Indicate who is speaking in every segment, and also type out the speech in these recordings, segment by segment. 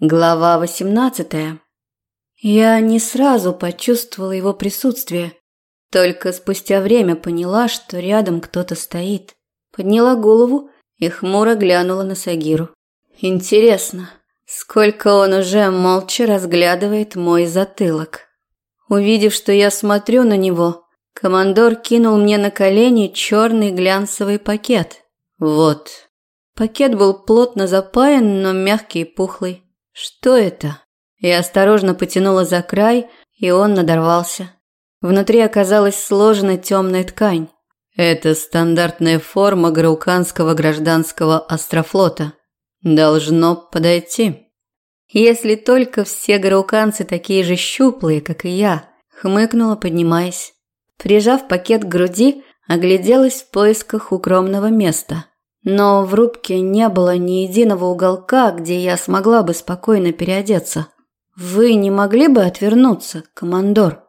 Speaker 1: Глава 18. Я не сразу почувствовала его присутствие, только спустя время поняла, что рядом кто-то стоит. Подняла голову и хмуро глянула на Сагиру. Интересно, сколько он уже молча разглядывает мой затылок. Увидев, что я смотрю на него, командор кинул мне на колени черный глянцевый пакет. Вот. Пакет был плотно запаян, но мягкий и пухлый. Что это? Я осторожно потянула за край, и он надорвался. Внутри оказалась сложена темная ткань. Это стандартная форма Грауканского гражданского астрофлота. Должно подойти. Если только все грауканцы такие же щуплые, как и я, хмыкнула, поднимаясь. Прижав пакет к груди, огляделась в поисках укромного места. Но в рубке не было ни единого уголка, где я смогла бы спокойно переодеться. Вы не могли бы отвернуться, командор?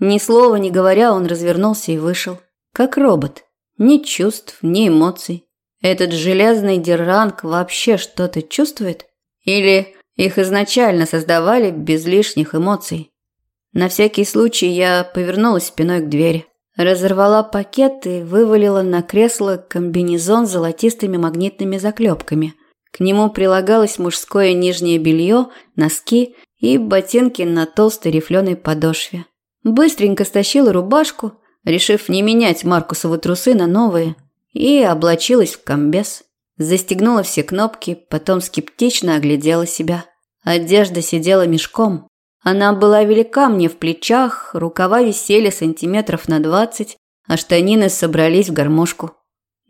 Speaker 1: Ни слова не говоря, он развернулся и вышел, как робот. Ни чувств, ни эмоций. Этот железный дерранг вообще что-то чувствует? Или их изначально создавали без лишних эмоций? На всякий случай я повернулась спиной к двери. Разорвала пакет и вывалила на кресло комбинезон с золотистыми магнитными заклепками. К нему прилагалось мужское нижнее белье, носки и ботинки на толстой рифленой подошве. Быстренько стащила рубашку, решив не менять Маркусовы трусы на новые, и облачилась в комбез. Застегнула все кнопки, потом скептично оглядела себя. Одежда сидела мешком, она была велика мне в плечах, рукава висели сантиметров на двадцать, а штанины собрались в гармошку.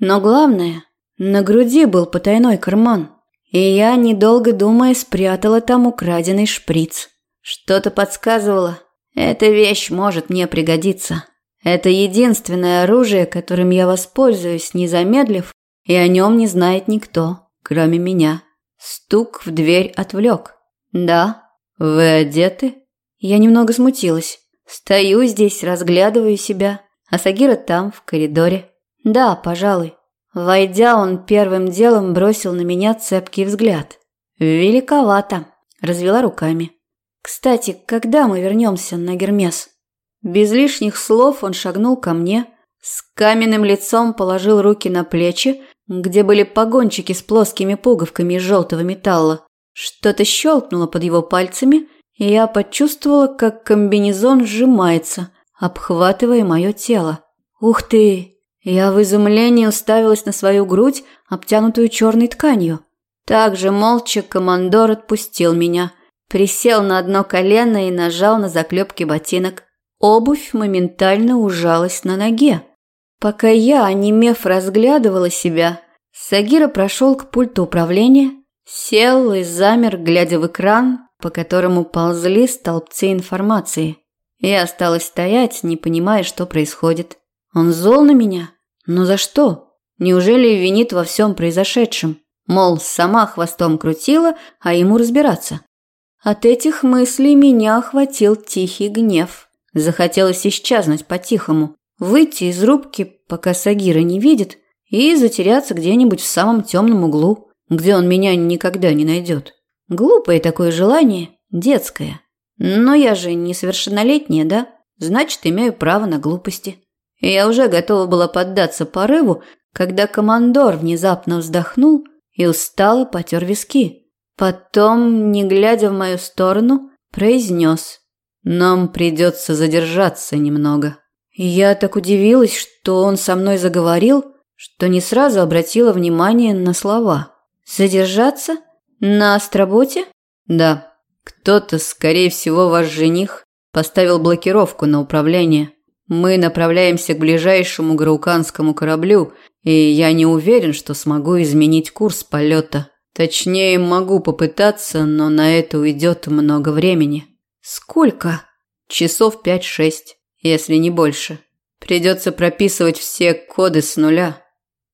Speaker 1: Но главное, на груди был потайной карман, и я, недолго думая, спрятала там украденный шприц. Что-то подсказывало, эта вещь может мне пригодиться. Это единственное оружие, которым я воспользуюсь, не замедлив, и о нем не знает никто, кроме меня. Стук в дверь отвлек. Да, «Вы одеты?» Я немного смутилась. Стою здесь, разглядываю себя, а Сагира там, в коридоре. Да, пожалуй. Войдя, он первым делом бросил на меня цепкий взгляд. «Великовато», – развела руками. «Кстати, когда мы вернемся на Гермес?» Без лишних слов он шагнул ко мне, с каменным лицом положил руки на плечи, где были погончики с плоскими пуговками из желтого металла, что-то щелкнуло под его пальцами, и я почувствовала, как комбинезон сжимается, обхватывая мое тело. Ух ты! Я в изумлении уставилась на свою грудь, обтянутую черной тканью. Также молча командор отпустил меня, присел на одно колено и нажал на заклепки ботинок. Обувь моментально ужалась на ноге. Пока я, онемев, разглядывала себя, Сагира прошел к пульту управления, Сел и замер, глядя в экран, по которому ползли столбцы информации. Я осталась стоять, не понимая, что происходит. Он зол на меня? Но за что? Неужели винит во всем произошедшем? Мол, сама хвостом крутила, а ему разбираться. От этих мыслей меня охватил тихий гнев. Захотелось исчезнуть по-тихому, выйти из рубки, пока Сагира не видит, и затеряться где-нибудь в самом темном углу где он меня никогда не найдет. Глупое такое желание, детское. Но я же несовершеннолетняя, да? Значит, имею право на глупости. Я уже готова была поддаться порыву, когда командор внезапно вздохнул и устало потер виски. Потом, не глядя в мою сторону, произнес. «Нам придется задержаться немного». Я так удивилась, что он со мной заговорил, что не сразу обратила внимание на слова. Задержаться? На остроботе? Да. Кто-то, скорее всего, ваш жених, поставил блокировку на управление. Мы направляемся к ближайшему грауканскому кораблю, и я не уверен, что смогу изменить курс полета. Точнее, могу попытаться, но на это уйдет много времени. Сколько? Часов пять-шесть, если не больше. Придется прописывать все коды с нуля.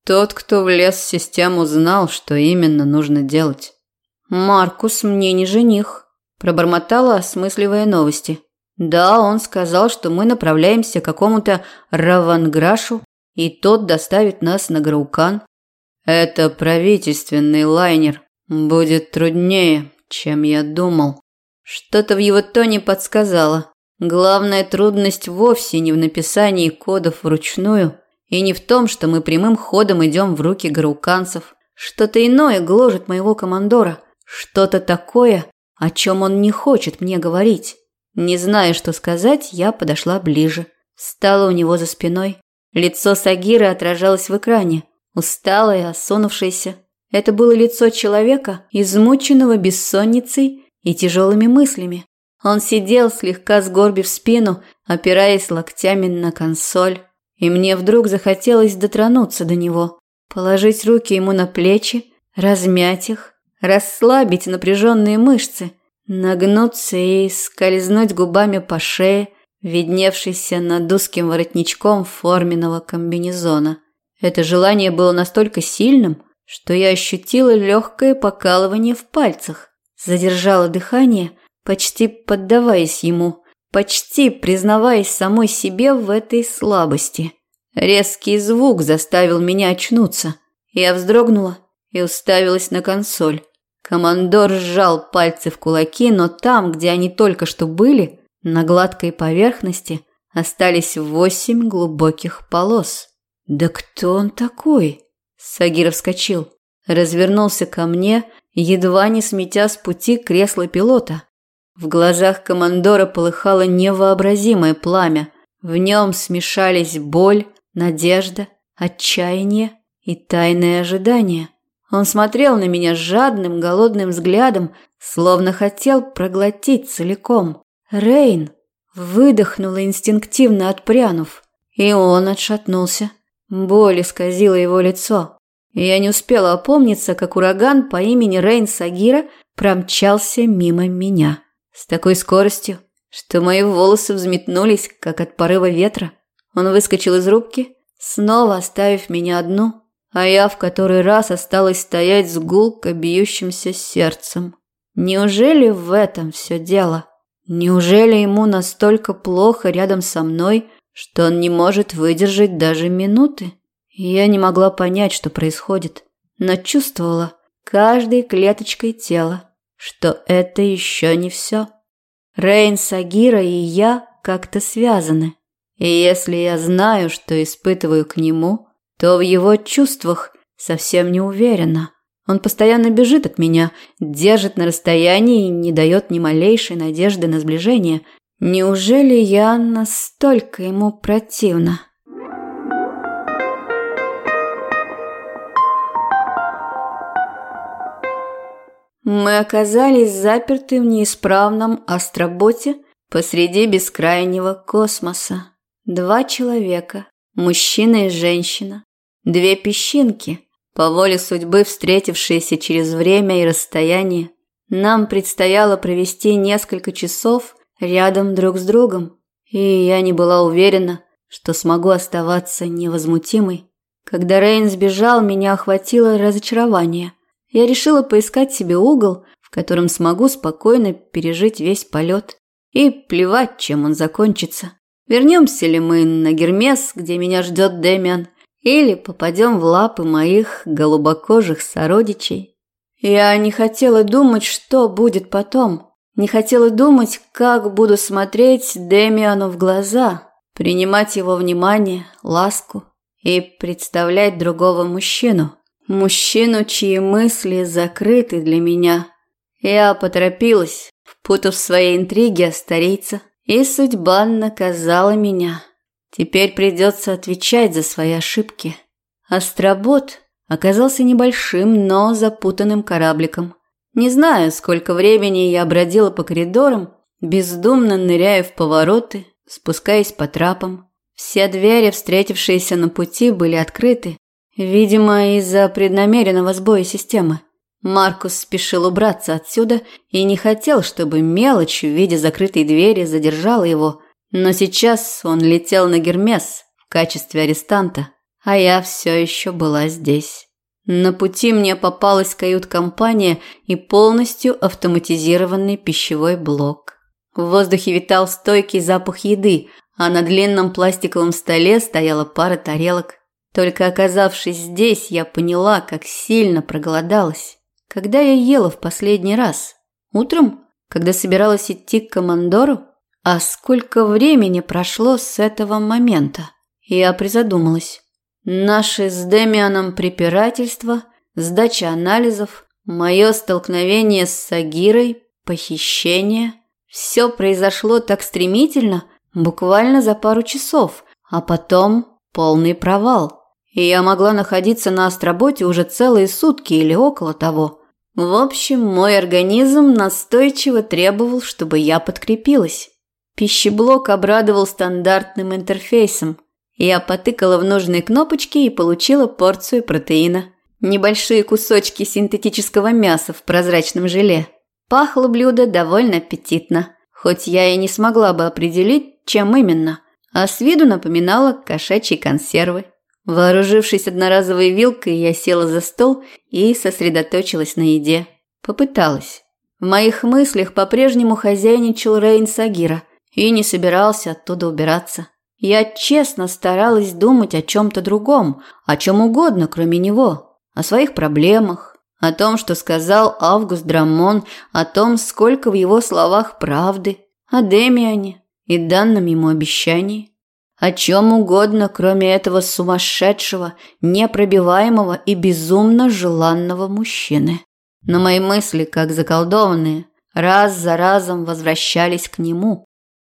Speaker 1: Тот, кто влез в систему, знал, что именно нужно делать. «Маркус мне не жених», – пробормотала, осмысливая новости. «Да, он сказал, что мы направляемся к какому-то Раванграшу, и тот доставит нас на Граукан. Это правительственный лайнер. Будет труднее, чем я думал. Что-то в его тоне подсказало. Главная трудность вовсе не в написании кодов вручную и не в том, что мы прямым ходом идем в руки гаруканцев. Что-то иное гложет моего командора. Что-то такое, о чем он не хочет мне говорить. Не зная, что сказать, я подошла ближе. Встала у него за спиной. Лицо Сагиры отражалось в экране. Усталое, осунувшееся. Это было лицо человека, измученного бессонницей и тяжелыми мыслями. Он сидел, слегка сгорбив спину, опираясь локтями на консоль. И мне вдруг захотелось дотронуться до него, положить руки ему на плечи, размять их, расслабить напряженные мышцы, нагнуться и скользнуть губами по шее, видневшейся над узким воротничком форменного комбинезона. Это желание было настолько сильным, что я ощутила легкое покалывание в пальцах, задержала дыхание, почти поддаваясь ему, почти признаваясь самой себе в этой слабости. Резкий звук заставил меня очнуться. Я вздрогнула и уставилась на консоль. Командор сжал пальцы в кулаки, но там, где они только что были, на гладкой поверхности, остались восемь глубоких полос. «Да кто он такой?» Сагиров вскочил, развернулся ко мне, едва не сметя с пути кресло пилота. В глазах командора полыхало невообразимое пламя. В нем смешались боль, надежда, отчаяние и тайное ожидание. Он смотрел на меня жадным, голодным взглядом, словно хотел проглотить целиком. Рейн выдохнула инстинктивно отпрянув, и он отшатнулся. Боль исказила его лицо. Я не успела опомниться, как ураган по имени Рейн Сагира промчался мимо меня. С такой скоростью, что мои волосы взметнулись, как от порыва ветра. Он выскочил из рубки, снова оставив меня одну, а я в который раз осталась стоять с гулко бьющимся сердцем. Неужели в этом все дело? Неужели ему настолько плохо рядом со мной, что он не может выдержать даже минуты? Я не могла понять, что происходит, но чувствовала каждой клеточкой тела, что это еще не все. Рейн, Сагира и я как-то связаны. И если я знаю, что испытываю к нему, то в его чувствах совсем не уверена. Он постоянно бежит от меня, держит на расстоянии и не дает ни малейшей надежды на сближение. Неужели я настолько ему противна? Мы оказались заперты в неисправном астроботе посреди бескрайнего космоса. Два человека, мужчина и женщина, две песчинки, по воле судьбы встретившиеся через время и расстояние. Нам предстояло провести несколько часов рядом друг с другом, и я не была уверена, что смогу оставаться невозмутимой. Когда Рейн сбежал, меня охватило разочарование – я решила поискать себе угол, в котором смогу спокойно пережить весь полет. И плевать, чем он закончится. Вернемся ли мы на Гермес, где меня ждет Демиан, или попадем в лапы моих голубокожих сородичей. Я не хотела думать, что будет потом. Не хотела думать, как буду смотреть Демиану в глаза, принимать его внимание, ласку и представлять другого мужчину. Мужчину, чьи мысли закрыты для меня. Я поторопилась, впутав в свои интриги старейца, и судьба наказала меня. Теперь придется отвечать за свои ошибки. Астробот оказался небольшим, но запутанным корабликом. Не знаю, сколько времени я бродила по коридорам, бездумно ныряя в повороты, спускаясь по трапам. Все двери, встретившиеся на пути, были открыты, Видимо, из-за преднамеренного сбоя системы. Маркус спешил убраться отсюда и не хотел, чтобы мелочь в виде закрытой двери задержала его. Но сейчас он летел на Гермес в качестве арестанта, а я все еще была здесь. На пути мне попалась кают-компания и полностью автоматизированный пищевой блок. В воздухе витал стойкий запах еды, а на длинном пластиковом столе стояла пара тарелок. Только оказавшись здесь, я поняла, как сильно проголодалась. Когда я ела в последний раз? Утром, когда собиралась идти к командору? А сколько времени прошло с этого момента? Я призадумалась. Наши с Демианом препирательства, сдача анализов, мое столкновение с Сагирой, похищение – все произошло так стремительно, буквально за пару часов, а потом полный провал. И я могла находиться на остроботе уже целые сутки или около того. В общем, мой организм настойчиво требовал, чтобы я подкрепилась. Пищеблок обрадовал стандартным интерфейсом. Я потыкала в нужные кнопочки и получила порцию протеина. Небольшие кусочки синтетического мяса в прозрачном желе. Пахло блюдо довольно аппетитно, хоть я и не смогла бы определить, чем именно, а с виду напоминало кошачьи консервы. Вооружившись одноразовой вилкой, я села за стол и сосредоточилась на еде. Попыталась. В моих мыслях по-прежнему хозяйничал Рейн Сагира и не собирался оттуда убираться. Я честно старалась думать о чем-то другом, о чем угодно, кроме него, о своих проблемах, о том, что сказал Август Драмон, о том, сколько в его словах правды, о Демиане и данном ему обещании. О чем угодно, кроме этого сумасшедшего, непробиваемого и безумно желанного мужчины. Но мои мысли, как заколдованные, раз за разом возвращались к нему.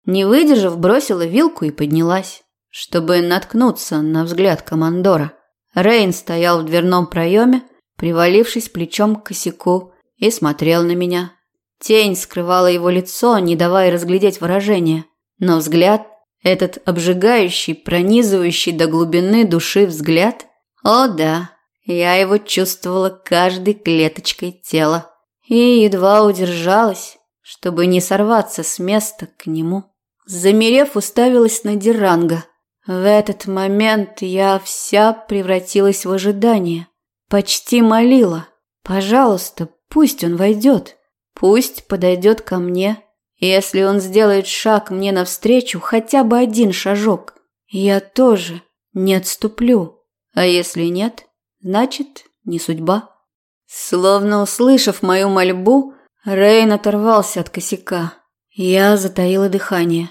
Speaker 1: Не выдержав, бросила вилку и поднялась, чтобы наткнуться на взгляд командора. Рейн стоял в дверном проеме, привалившись плечом к косяку, и смотрел на меня. Тень скрывала его лицо, не давая разглядеть выражение, но взгляд этот обжигающий, пронизывающий до глубины души взгляд? О да, я его чувствовала каждой клеточкой тела и едва удержалась, чтобы не сорваться с места к нему. Замерев, уставилась на Диранга. В этот момент я вся превратилась в ожидание. Почти молила. Пожалуйста, пусть он войдет. Пусть подойдет ко мне если он сделает шаг мне навстречу, хотя бы один шажок, я тоже не отступлю. А если нет, значит, не судьба. Словно услышав мою мольбу, Рейн оторвался от косяка. Я затаила дыхание.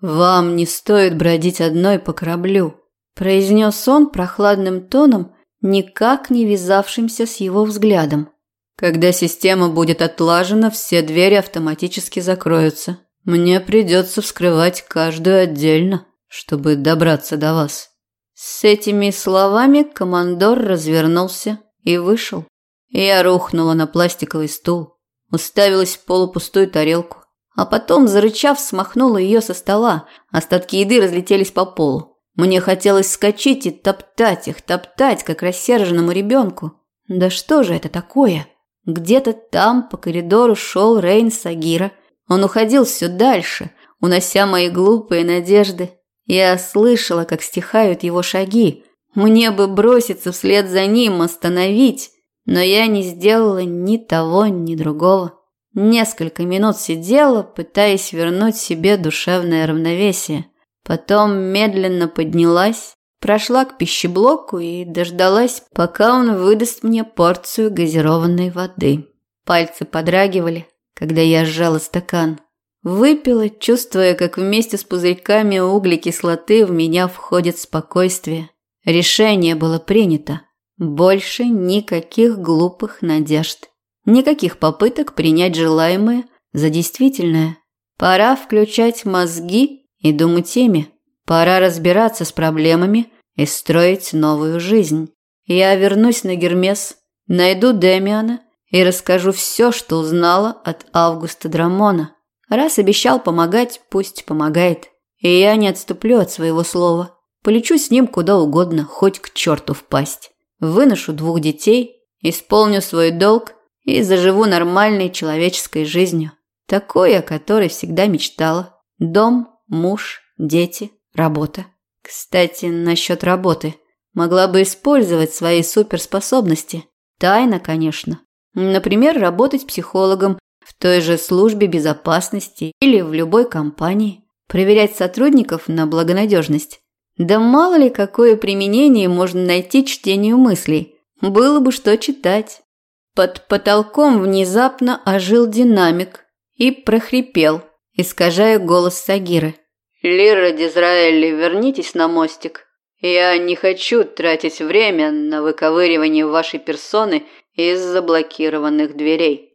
Speaker 1: «Вам не стоит бродить одной по кораблю», – произнес он прохладным тоном, никак не вязавшимся с его взглядом. Когда система будет отлажена, все двери автоматически закроются. Мне придется вскрывать каждую отдельно, чтобы добраться до вас. С этими словами командор развернулся и вышел. Я рухнула на пластиковый стул, уставилась в полупустую тарелку, а потом, зарычав, смахнула ее со стола. Остатки еды разлетелись по полу. Мне хотелось скачать и топтать их, топтать, как рассерженному ребенку. Да что же это такое? Где-то там по коридору шел Рейн Сагира. Он уходил все дальше, унося мои глупые надежды. Я слышала, как стихают его шаги. Мне бы броситься вслед за ним, остановить, но я не сделала ни того, ни другого. Несколько минут сидела, пытаясь вернуть себе душевное равновесие. Потом медленно поднялась, Прошла к пищеблоку и дождалась, пока он выдаст мне порцию газированной воды. Пальцы подрагивали, когда я сжала стакан. Выпила, чувствуя, как вместе с пузырьками углекислоты в меня входит спокойствие. Решение было принято. Больше никаких глупых надежд. Никаких попыток принять желаемое за действительное. Пора включать мозги и думать ими. Пора разбираться с проблемами и строить новую жизнь. Я вернусь на Гермес, найду Демиана и расскажу все, что узнала от Августа Драмона. Раз обещал помогать, пусть помогает. И я не отступлю от своего слова. Полечу с ним куда угодно, хоть к черту впасть. Выношу двух детей, исполню свой долг и заживу нормальной человеческой жизнью. Такой, о которой всегда мечтала. Дом, муж, дети, Работа. Кстати, насчет работы. Могла бы использовать свои суперспособности. Тайно, конечно. Например, работать психологом в той же службе безопасности или в любой компании. Проверять сотрудников на благонадежность. Да мало ли какое применение можно найти чтению мыслей. Было бы что читать. Под потолком внезапно ожил динамик и прохрипел, искажая голос Сагиры.
Speaker 2: «Лира Дизраэли, вернитесь на мостик. Я не хочу тратить время на выковыривание вашей персоны из заблокированных дверей».